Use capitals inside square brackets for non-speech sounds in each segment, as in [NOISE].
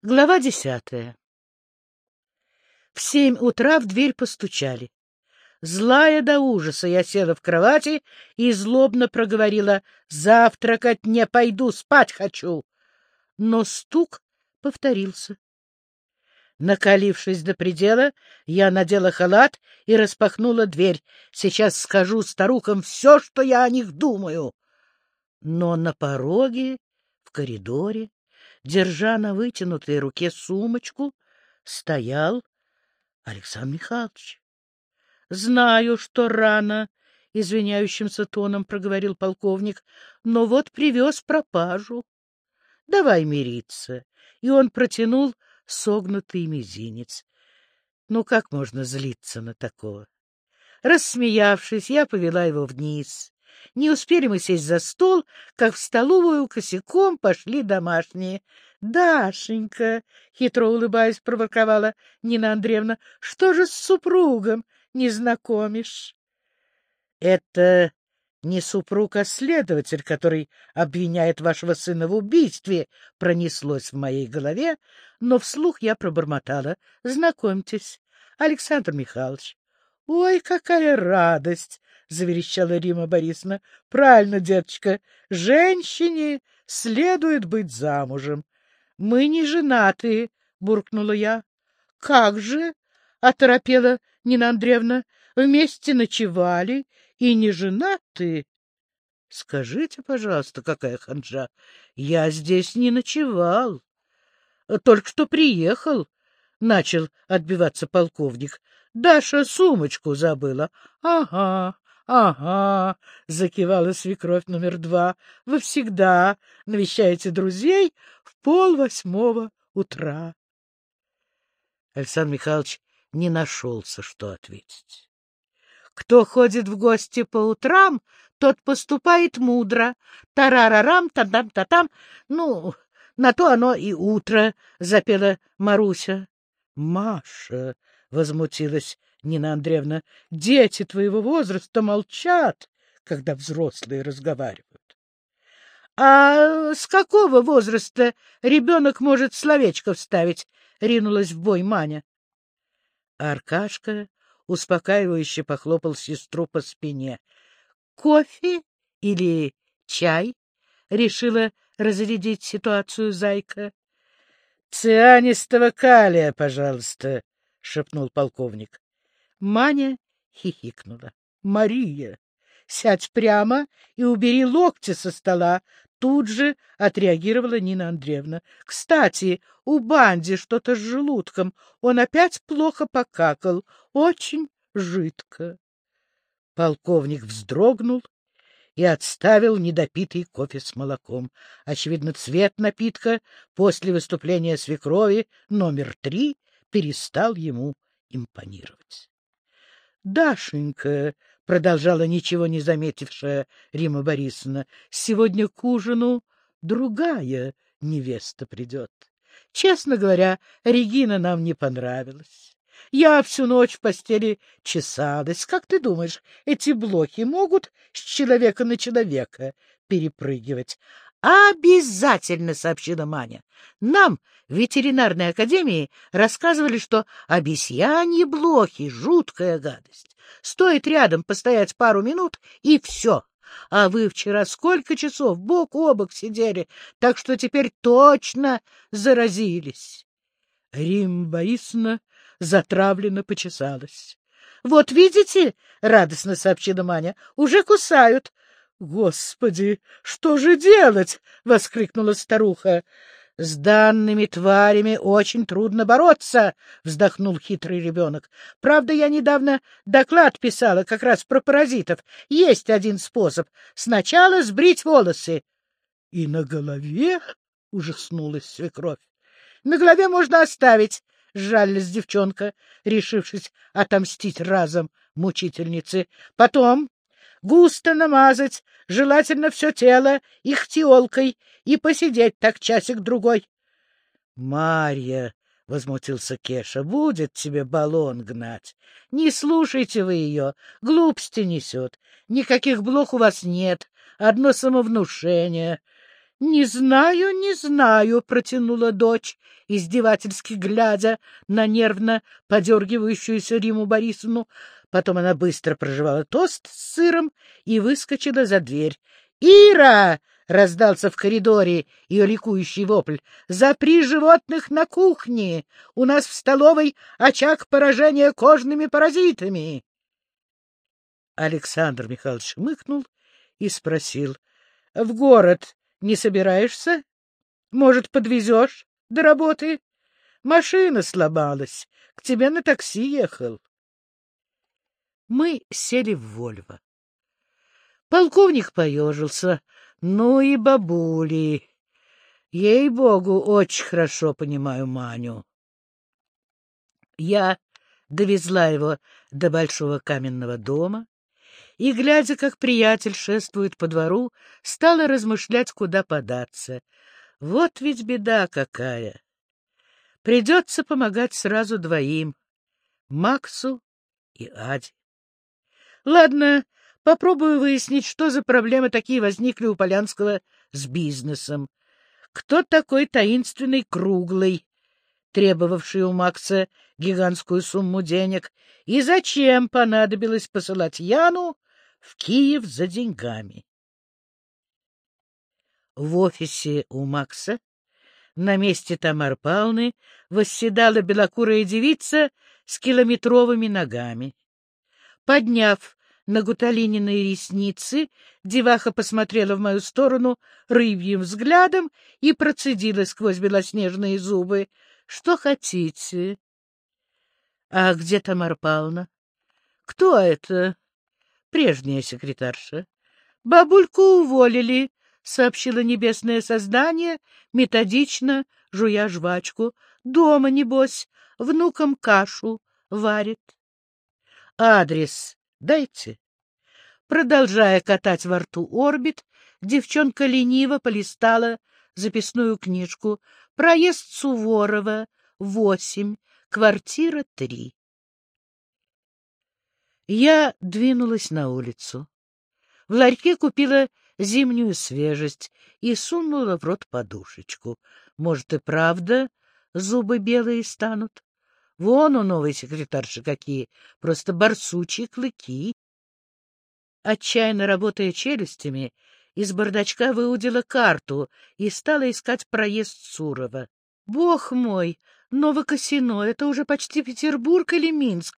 Глава десятая В семь утра в дверь постучали. Злая до ужаса, я села в кровати и злобно проговорила «Завтракать не пойду, спать хочу». Но стук повторился. Накалившись до предела, я надела халат и распахнула дверь. Сейчас скажу старухам все, что я о них думаю. Но на пороге, в коридоре, держа на вытянутой руке сумочку, стоял Александр Михайлович. — Знаю, что рано, — извиняющимся тоном проговорил полковник, — но вот привез пропажу. Давай мириться. И он протянул согнутый мизинец. Ну, как можно злиться на такого? Рассмеявшись, я повела его вниз. Не успели мы сесть за стол, как в столовую косяком пошли домашние. — Дашенька, — хитро улыбаясь, проворковала Нина Андреевна, — что же с супругом не знакомишь? — Это не супруг, а следователь, который обвиняет вашего сына в убийстве, пронеслось в моей голове, но вслух я пробормотала. — Знакомьтесь, Александр Михайлович. — Ой, какая радость! — заверещала Рима Борисовна. — Правильно, деточка, женщине следует быть замужем. — Мы не женатые, — буркнула я. — Как же? — оторопела Нина Андреевна. — Вместе ночевали и не женаты. — Скажите, пожалуйста, какая ханжа, я здесь не ночевал. Только что приехал, — начал отбиваться полковник. Даша сумочку забыла. — Ага, ага, — закивала свекровь номер два. — Вы всегда навещаете друзей в полвосьмого утра. Александр Михайлович не нашелся, что ответить. Кто ходит в гости по утрам, тот поступает мудро. Тарарарам, та-там-та-там. Ну, на то оно и утро, — запела Маруся. — Маша, — возмутилась Нина Андреевна, — дети твоего возраста молчат, когда взрослые разговаривают. — А с какого возраста ребенок может словечко вставить? — ринулась в бой Маня. Аркашка успокаивающе похлопал сестру по спине. — Кофе или чай? — решила разрядить ситуацию зайка. — Цианистого калия, пожалуйста, — шепнул полковник. Маня хихикнула. — Мария, сядь прямо и убери локти со стола, Тут же отреагировала Нина Андреевна. — Кстати, у Банди что-то с желудком. Он опять плохо покакал. Очень жидко. Полковник вздрогнул и отставил недопитый кофе с молоком. Очевидно, цвет напитка после выступления свекрови номер три перестал ему импонировать. — Дашенька, продолжала ничего не заметившая Рима Борисовна, — сегодня к ужину другая невеста придет. Честно говоря, Регина нам не понравилась. Я всю ночь в постели чесалась. Как ты думаешь, эти блохи могут с человека на человека перепрыгивать? Обязательно, сообщила Маня. Нам в ветеринарной академии рассказывали, что обезьяньи блохи — жуткая гадость. Стоит рядом постоять пару минут, и все. А вы вчера сколько часов бок о бок сидели, так что теперь точно заразились. Рим Борисовна затравленно почесалась. — Вот видите, — радостно сообщила Маня, — уже кусают. — Господи, что же делать? — воскликнула старуха. — С данными тварями очень трудно бороться, — вздохнул хитрый ребенок. — Правда, я недавно доклад писала как раз про паразитов. Есть один способ. Сначала сбрить волосы. — И на голове? — ужаснулась свекровь. — На голове можно оставить, — сжалилась девчонка, решившись отомстить разом мучительнице. — Потом густо намазать, желательно все тело, ихтиолкой, и посидеть так часик-другой. — Марья, — возмутился Кеша, — будет тебе баллон гнать. Не слушайте вы ее, глупости несет. Никаких блох у вас нет, одно самовнушение. — Не знаю, не знаю, — протянула дочь, издевательски глядя на нервно подергивающуюся Риму Борисовну. Потом она быстро проживала тост с сыром и выскочила за дверь. «Ира!» — раздался в коридоре ее ликующий вопль. «Запри животных на кухне! У нас в столовой очаг поражения кожными паразитами!» Александр Михайлович мыкнул и спросил. — В город не собираешься? Может, подвезешь до работы? Машина сломалась. К тебе на такси ехал. Мы сели в Вольво. Полковник поежился. Ну и бабули. Ей-богу, очень хорошо понимаю Маню. Я довезла его до большого каменного дома, и, глядя, как приятель шествует по двору, стала размышлять, куда податься. Вот ведь беда какая! Придется помогать сразу двоим — Максу и Аде. Ладно, попробую выяснить, что за проблемы такие возникли у Полянского с бизнесом. Кто такой таинственный круглый, требовавший у Макса гигантскую сумму денег, и зачем понадобилось посылать Яну в Киев за деньгами. В офисе у Макса на месте Тамар Павловны восседала белокурая девица с километровыми ногами. Подняв на Гуталининой ресницы, деваха посмотрела в мою сторону рыбьим взглядом и процедила сквозь белоснежные зубы. — Что хотите? — А где Тамар Павловна? — Кто это? прежняя секретарша. Бабульку уволили, — сообщило небесное создание, методично жуя жвачку. Дома, небось, внукам кашу варит. Адрес дайте. Продолжая катать во рту орбит, девчонка лениво полистала записную книжку «Проезд Суворова, восемь, квартира три». Я двинулась на улицу. В ларьке купила зимнюю свежесть и сунула в рот подушечку. Может, и правда зубы белые станут? Вон у новой секретарши какие, просто барсучьи клыки. Отчаянно работая челюстями, из бардачка выудила карту и стала искать проезд Сурова. Бог мой, Новокосино — это уже почти Петербург или Минск.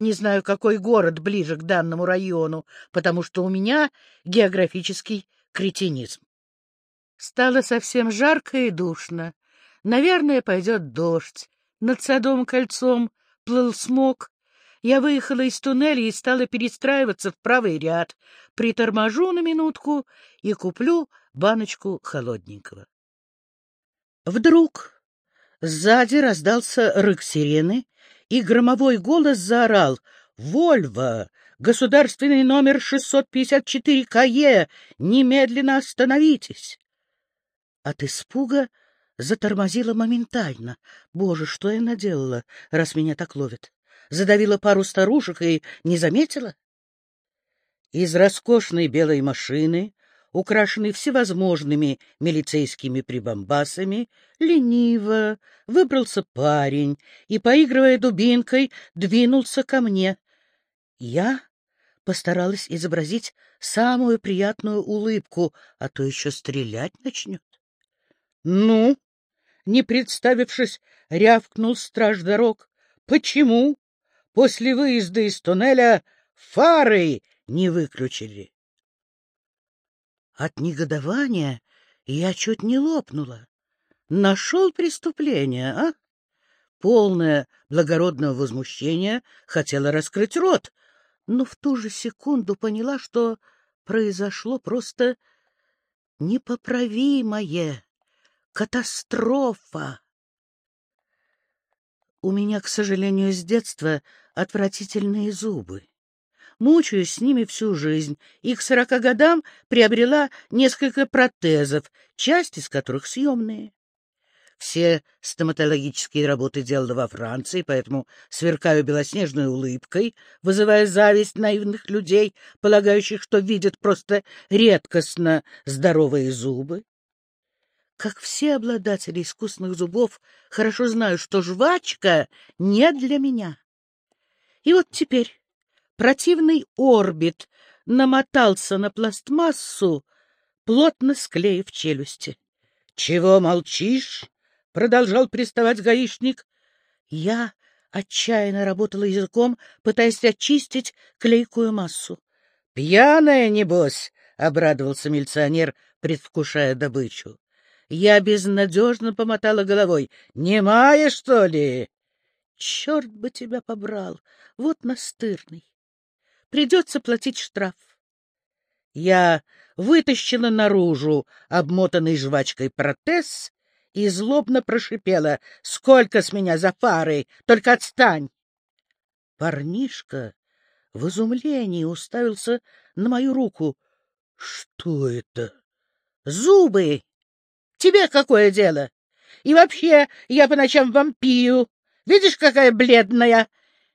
Не знаю, какой город ближе к данному району, потому что у меня географический кретинизм. Стало совсем жарко и душно. Наверное, пойдет дождь. Над Садом кольцом плыл смог. Я выехала из туннеля и стала перестраиваться в правый ряд. Приторможу на минутку и куплю баночку холодненького. Вдруг сзади раздался рык сирены, и громовой голос заорал «Вольво! Государственный номер 654 КЕ! Немедленно остановитесь!» От испуга затормозила моментально. Боже, что я наделала, раз меня так ловят? Задавила пару старушек и не заметила? Из роскошной белой машины украшенный всевозможными милицейскими прибамбасами, лениво выбрался парень и, поигрывая дубинкой, двинулся ко мне. Я постаралась изобразить самую приятную улыбку, а то еще стрелять начнет. — Ну, не представившись, рявкнул страж дорог. — Почему после выезда из туннеля фары не выключили? От негодования я чуть не лопнула. Нашел преступление, а? Полное благородного возмущения хотела раскрыть рот, но в ту же секунду поняла, что произошло просто непоправимое. Катастрофа! У меня, к сожалению, с детства отвратительные зубы мучаюсь с ними всю жизнь, и к сорока годам приобрела несколько протезов, часть из которых съемные. Все стоматологические работы делала во Франции, поэтому сверкаю белоснежной улыбкой, вызывая зависть наивных людей, полагающих, что видят просто редкостно здоровые зубы. Как все обладатели искусных зубов, хорошо знаю, что жвачка не для меня. И вот теперь противный орбит намотался на пластмассу, плотно склеив челюсти. — Чего молчишь? — продолжал приставать гаишник. Я отчаянно работала языком, пытаясь очистить клейкую массу. — Пьяная, небось! — обрадовался милиционер, предвкушая добычу. Я безнадежно помотала головой. «Немая, что ли?» «Черт бы тебя побрал! Вот настырный! Придется платить штраф!» Я вытащила наружу обмотанный жвачкой протез и злобно прошипела. «Сколько с меня за фары? Только отстань!» Парнишка в изумлении уставился на мою руку. «Что это?» «Зубы!» Тебе какое дело? И вообще, я по ночам вампирю. Видишь, какая бледная?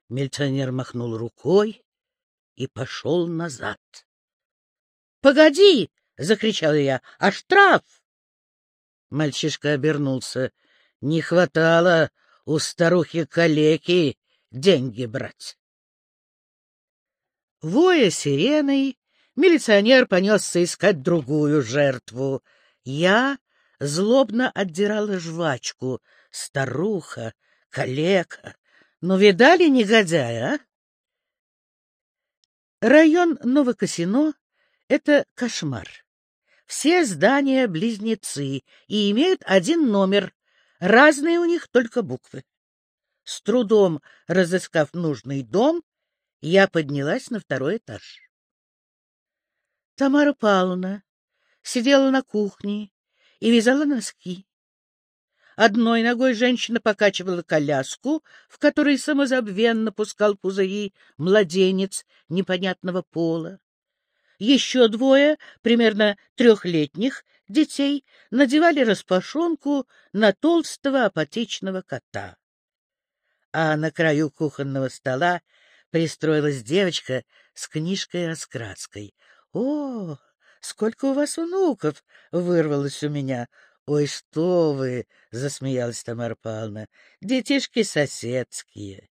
Милиционер махнул рукой и пошел назад. — Погоди! — закричал я. — А штраф? Мальчишка обернулся. Не хватало у старухи-калеки деньги брать. Воя сиреной, милиционер понесся искать другую жертву. Я злобно отдирала жвачку. Старуха, калека. Ну, видали негодяя, а? Район Новокосино — это кошмар. Все здания близнецы и имеют один номер. Разные у них только буквы. С трудом разыскав нужный дом, я поднялась на второй этаж. Тамара Павловна сидела на кухне и вязала носки. Одной ногой женщина покачивала коляску, в которой самозабвенно пускал пузыри младенец непонятного пола. Еще двое, примерно трехлетних, детей надевали распашонку на толстого апатичного кота. А на краю кухонного стола пристроилась девочка с книжкой-раскраской. О, Сколько у вас внуков? — вырвалось у меня. — Ой, что вы! — засмеялась Тамара Павловна. — Детишки соседские.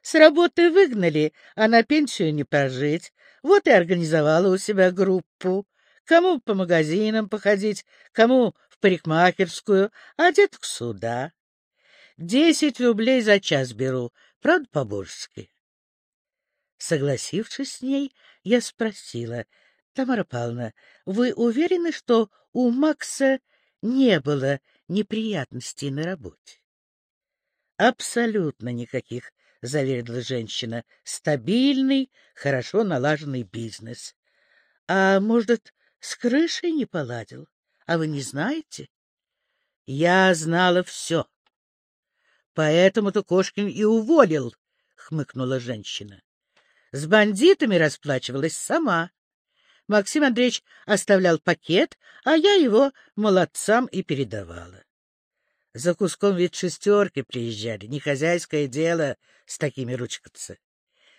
С работы выгнали, а на пенсию не прожить. Вот и организовала у себя группу. Кому по магазинам походить, кому в парикмахерскую, а деток сюда. Десять рублей за час беру, правда, по-божески. Согласившись с ней, я спросила — Тамара Павловна, вы уверены, что у Макса не было неприятностей на работе? Абсолютно никаких, заверила женщина. Стабильный, хорошо налаженный бизнес. А может, с крышей не поладил? А вы не знаете? Я знала все. Поэтому-то Кошкин и уволил, хмыкнула женщина. С бандитами расплачивалась сама. Максим Андреевич оставлял пакет, а я его молодцам и передавала. За куском ведь шестерки приезжали, не хозяйское дело с такими ручкаться.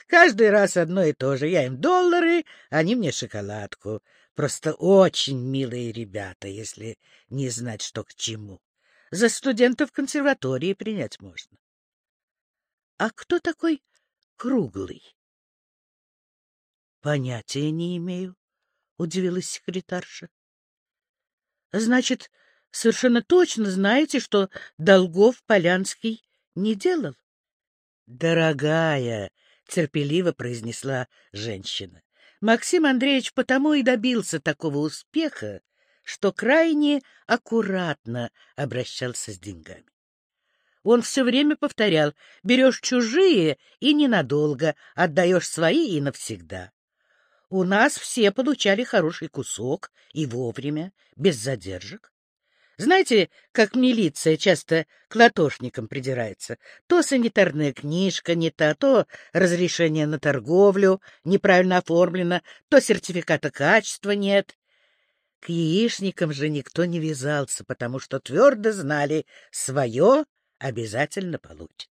Каждый раз одно и то же. Я им доллары, они мне шоколадку. Просто очень милые ребята, если не знать, что к чему. За студентов консерватории принять можно. А кто такой круглый? Понятия не имею. — удивилась секретарша. — Значит, совершенно точно знаете, что долгов Полянский не делал? — Дорогая, — терпеливо произнесла женщина, — Максим Андреевич потому и добился такого успеха, что крайне аккуратно обращался с деньгами. Он все время повторял, берешь чужие и ненадолго, отдаешь свои и навсегда. У нас все получали хороший кусок и вовремя, без задержек. Знаете, как милиция часто к латошникам придирается? То санитарная книжка не та, то разрешение на торговлю неправильно оформлено, то сертификата качества нет. К яичникам же никто не вязался, потому что твердо знали, свое обязательно получит.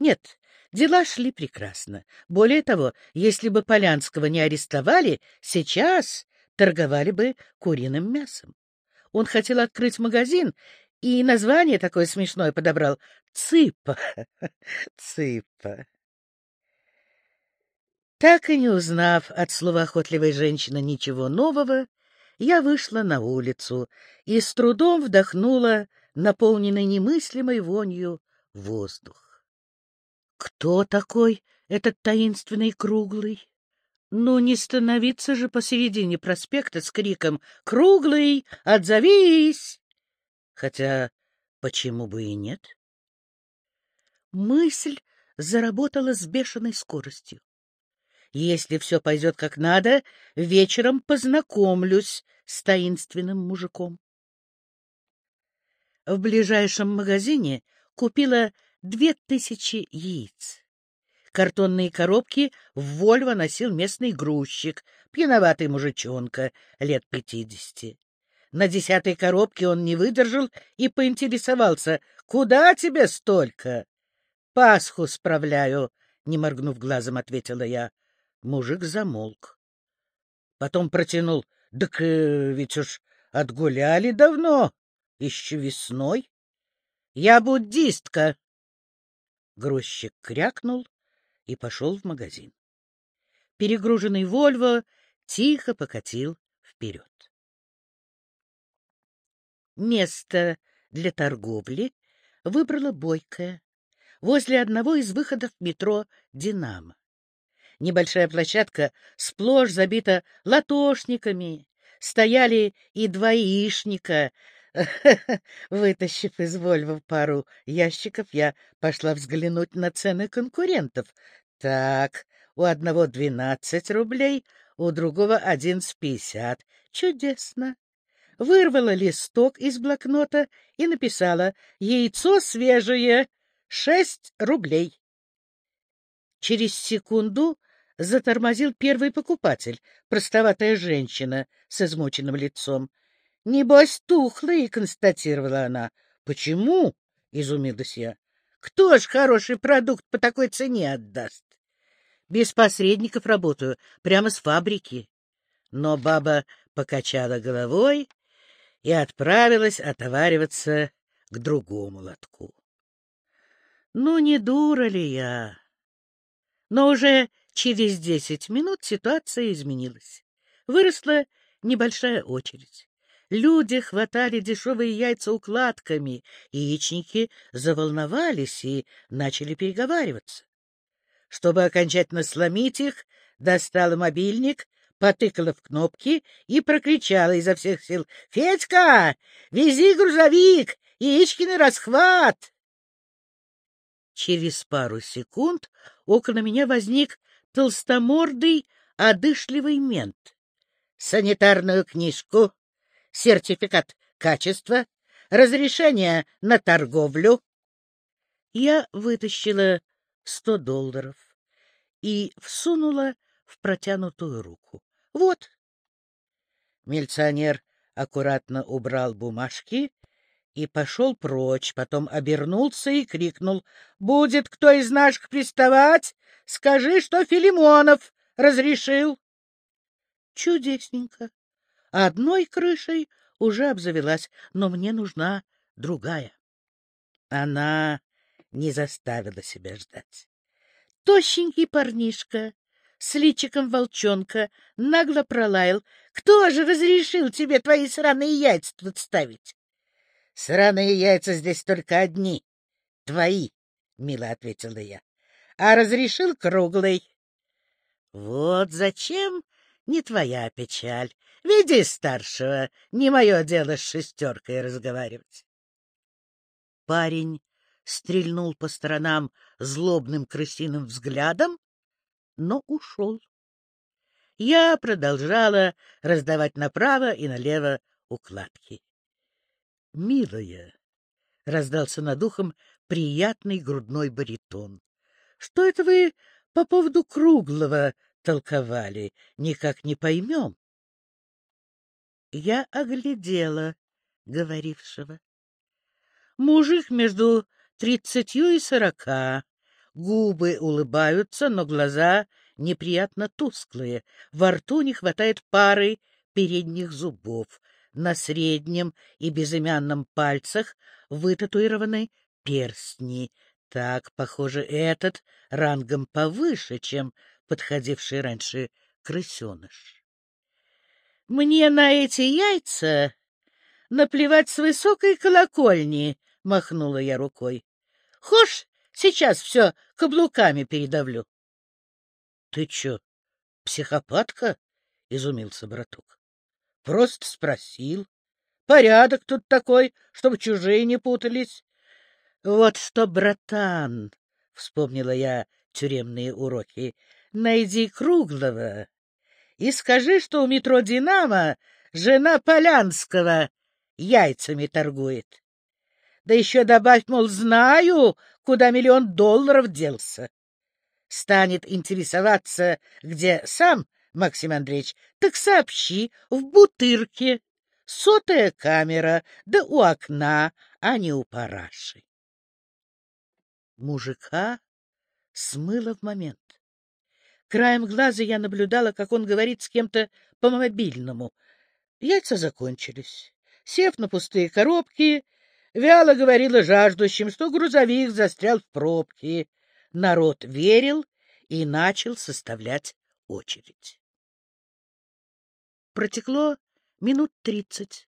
Нет, Дела шли прекрасно. Более того, если бы Полянского не арестовали, сейчас торговали бы куриным мясом. Он хотел открыть магазин, и название такое смешное подобрал — Цыпа. [LAUGHS] Цыпа. Так и не узнав от словоохотливой женщины ничего нового, я вышла на улицу и с трудом вдохнула наполненный немыслимой вонью воздух. Кто такой этот таинственный круглый? Ну, не становиться же посередине проспекта с криком «Круглый, отзовись!» Хотя почему бы и нет? Мысль заработала с бешеной скоростью. Если все пойдет как надо, вечером познакомлюсь с таинственным мужиком. В ближайшем магазине купила две тысячи яиц. Картонные коробки в Вольво носил местный грузчик, пьяноватый мужичонка, лет пятидесяти. На десятой коробке он не выдержал и поинтересовался, «Куда тебе столько?» «Пасху справляю», — не моргнув глазом, ответила я. Мужик замолк. Потом протянул. — Так э, ведь уж отгуляли давно, еще весной. — Я буддистка. Грузчик крякнул и пошел в магазин. Перегруженный Вольво тихо покатил вперед. Место для торговли выбрала Бойкая возле одного из выходов метро «Динамо». Небольшая площадка сплошь забита латошниками. Стояли и два. [LAUGHS] Вытащив из Вольва пару ящиков, я пошла взглянуть на цены конкурентов. Так, у одного двенадцать рублей, у другого одиннадцать пятьдесят. Чудесно! Вырвала листок из блокнота и написала «Яйцо свежее, шесть рублей». Через секунду затормозил первый покупатель, простоватая женщина с измученным лицом. — Небось, тухлый, — констатировала она. — Почему? — изумилась я. — Кто ж хороший продукт по такой цене отдаст? Без посредников работаю, прямо с фабрики. Но баба покачала головой и отправилась отовариваться к другому лотку. Ну, не дура ли я? Но уже через десять минут ситуация изменилась. Выросла небольшая очередь. Люди хватали дешевые яйца укладками, яичники заволновались и начали переговариваться. Чтобы окончательно сломить их, достала мобильник, потыкала в кнопки и прокричала изо всех сил «Федька, вези грузовик, яички на расхват!» Через пару секунд около меня возник толстомордый, одышливый мент. Санитарную книжку, сертификат качества, разрешение на торговлю. Я вытащила сто долларов и всунула в протянутую руку. Вот. Милиционер аккуратно убрал бумажки и пошел прочь, потом обернулся и крикнул. — Будет кто из наших приставать, скажи, что Филимонов разрешил. Чудесненько. Одной крышей уже обзавелась, но мне нужна другая. Она не заставила себя ждать. Тощенький парнишка с личиком волчонка нагло пролаял. — Кто же разрешил тебе твои сраные яйца тут ставить? — Сраные яйца здесь только одни. — Твои, — мило ответила я. — А разрешил круглый. — Вот зачем не твоя печаль. Веди старшего, не мое дело с шестеркой разговаривать. Парень стрельнул по сторонам злобным крысиным взглядом, но ушел. Я продолжала раздавать направо и налево укладки милая, — раздался над ухом приятный грудной баритон. — Что это вы по поводу круглого толковали? Никак не поймем. Я оглядела говорившего. Мужик между тридцатью и сорока. Губы улыбаются, но глаза неприятно тусклые. Во рту не хватает пары передних зубов. На среднем и безымянном пальцах вытатуированы перстни. Так, похоже, этот рангом повыше, чем подходивший раньше крысеныш. Мне на эти яйца наплевать с высокой колокольни, — махнула я рукой. — Хошь, сейчас все каблуками передавлю. — Ты чё, психопатка? — изумился браток. — Просто спросил. Порядок тут такой, чтобы чужие не путались. — Вот что, братан, — вспомнила я тюремные уроки, — найди круглого и скажи, что у метро «Динамо» жена Полянского яйцами торгует. Да еще добавь, мол, знаю, куда миллион долларов делся. Станет интересоваться, где сам Максим Андреевич, так сообщи, в Бутырке. Сотая камера, да у окна, а не у параши. Мужика смыло в момент. Краем глаза я наблюдала, как он говорит с кем-то по мобильному. Яйца закончились. Сев на пустые коробки, вяло говорила жаждущим, что грузовик застрял в пробке. Народ верил и начал составлять очередь. Протекло минут тридцать.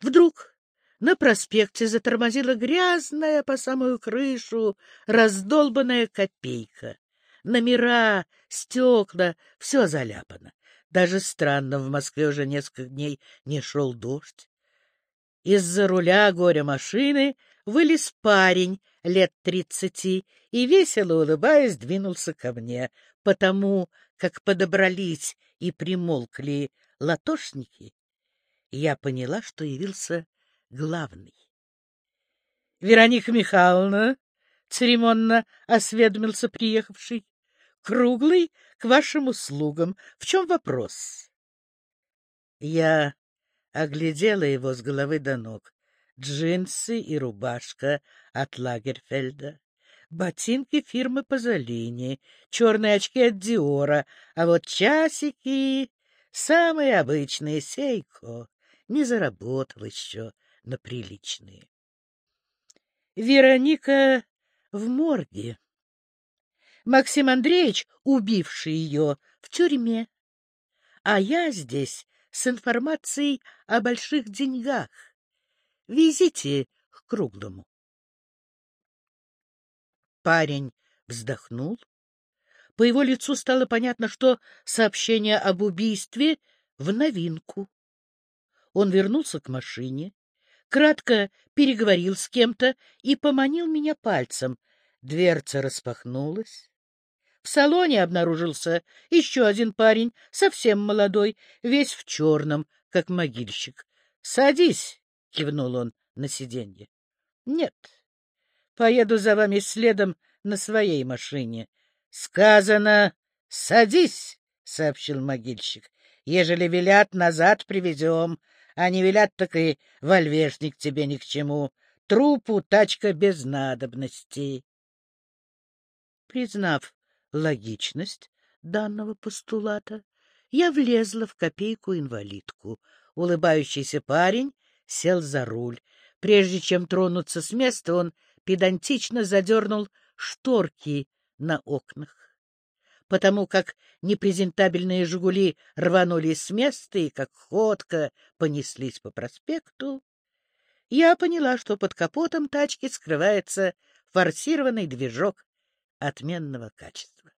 Вдруг на проспекте затормозила грязная по самую крышу раздолбанная копейка. Номера, стекла — все заляпано. Даже странно, в Москве уже несколько дней не шел дождь. Из-за руля горя машины вылез парень лет тридцати и, весело улыбаясь, двинулся ко мне, потому как подобрались и примолкли латошники, я поняла, что явился главный. — Вероника Михайловна, — церемонно осведомился приехавший, Круглый к вашим услугам. В чем вопрос? Я оглядела его с головы до ног. Джинсы и рубашка от Лагерфельда, ботинки фирмы Пазолини, черные очки от Диора, а вот часики самые обычные, Сейко, не заработал еще на приличные. Вероника в морге. Максим Андреевич, убивший ее, в тюрьме. А я здесь с информацией о больших деньгах. Везите к Круглому. Парень вздохнул. По его лицу стало понятно, что сообщение об убийстве в новинку. Он вернулся к машине, кратко переговорил с кем-то и поманил меня пальцем. Дверца распахнулась. В салоне обнаружился еще один парень, совсем молодой, весь в черном, как могильщик. — Садись, — кивнул он на сиденье. — Нет, поеду за вами следом на своей машине. — Сказано, садись, — сообщил могильщик. — Ежели велят, назад привезем, а не велят, так и вольвешник тебе ни к чему. Трупу тачка без надобностей. Признав логичность данного постулата, я влезла в копейку-инвалидку. Улыбающийся парень сел за руль. Прежде чем тронуться с места, он педантично задернул шторки на окнах. Потому как непрезентабельные «Жигули» рванулись с места и, как ходка, понеслись по проспекту, я поняла, что под капотом тачки скрывается форсированный движок отменного качества.